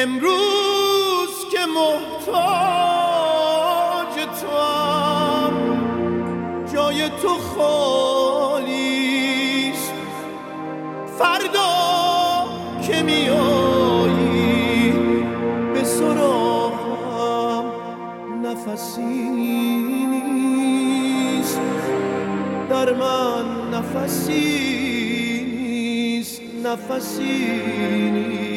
امروز که محتاج تو هم جای تو خالیست فردا که میایی به سراغم نفسی نیست. در من نفسی نیست نفسی نیست.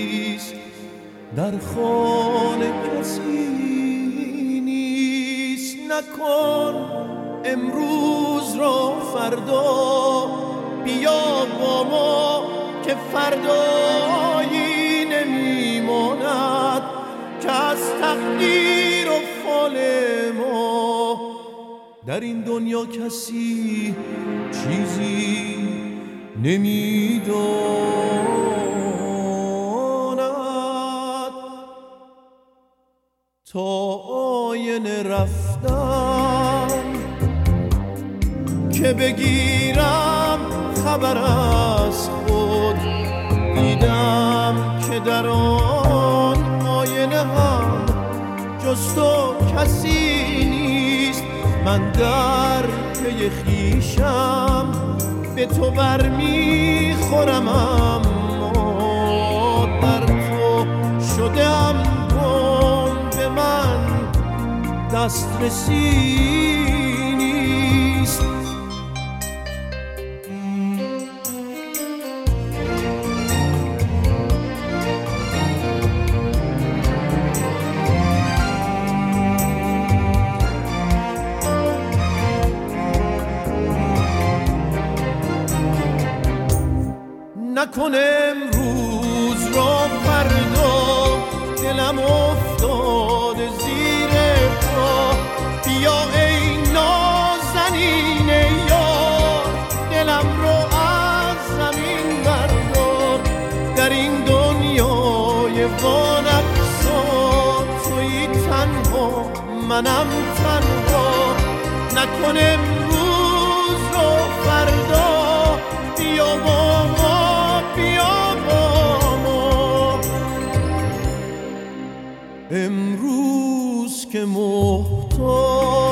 در خانه کسی نیست نکن امروز را فردا. بیا با ما که فردایی نمیماند که از تقدیر و فال ما. در این دنیا کسی چیزی نمی‌داند. تا آینه رفتم که بگیرم خبر از خود. دیدم که در آن آینه هم جز تو کسی نیست. من در پی خیشم به تو برمیخورم اما در تو شدم دسترسی نیست نکن امروز را فردا دلم افتاد. در این دنیای وانفسا توی تنها منم تنها. نکن امروز را فردا بیا با ما بیا با ما. امروز که محتاج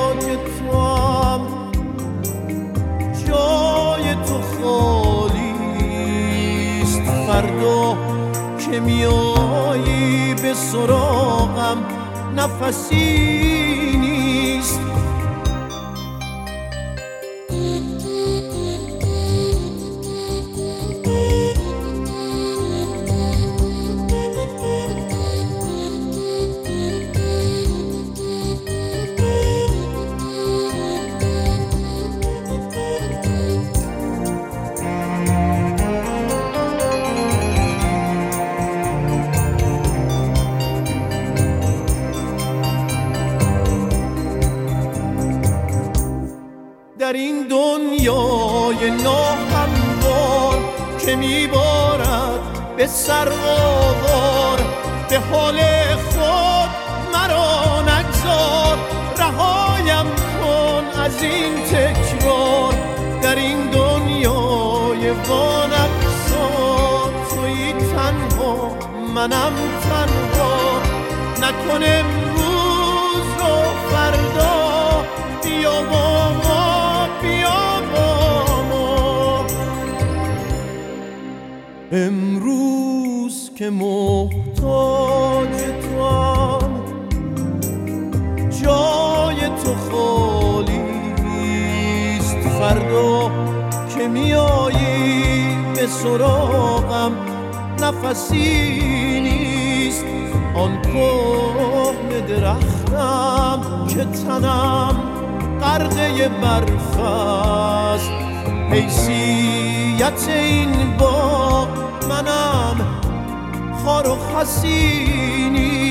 فردا که میایی به سراغم نفسی دنیای ناهموار که میبارد به سر آوار به حال خود مرا نگذار رهایم کن از این تکرار. در این دنیای وانفسا توی تنها منم تنها. نکن امروز رو فردا بیا امروز که محتاج تو جای تو خالیست فردا که میایی به سراغم نفسی نیست. آن کهن درختم که تنم غرقه برف است. حیثیت این باغ منم خار و خسی نیست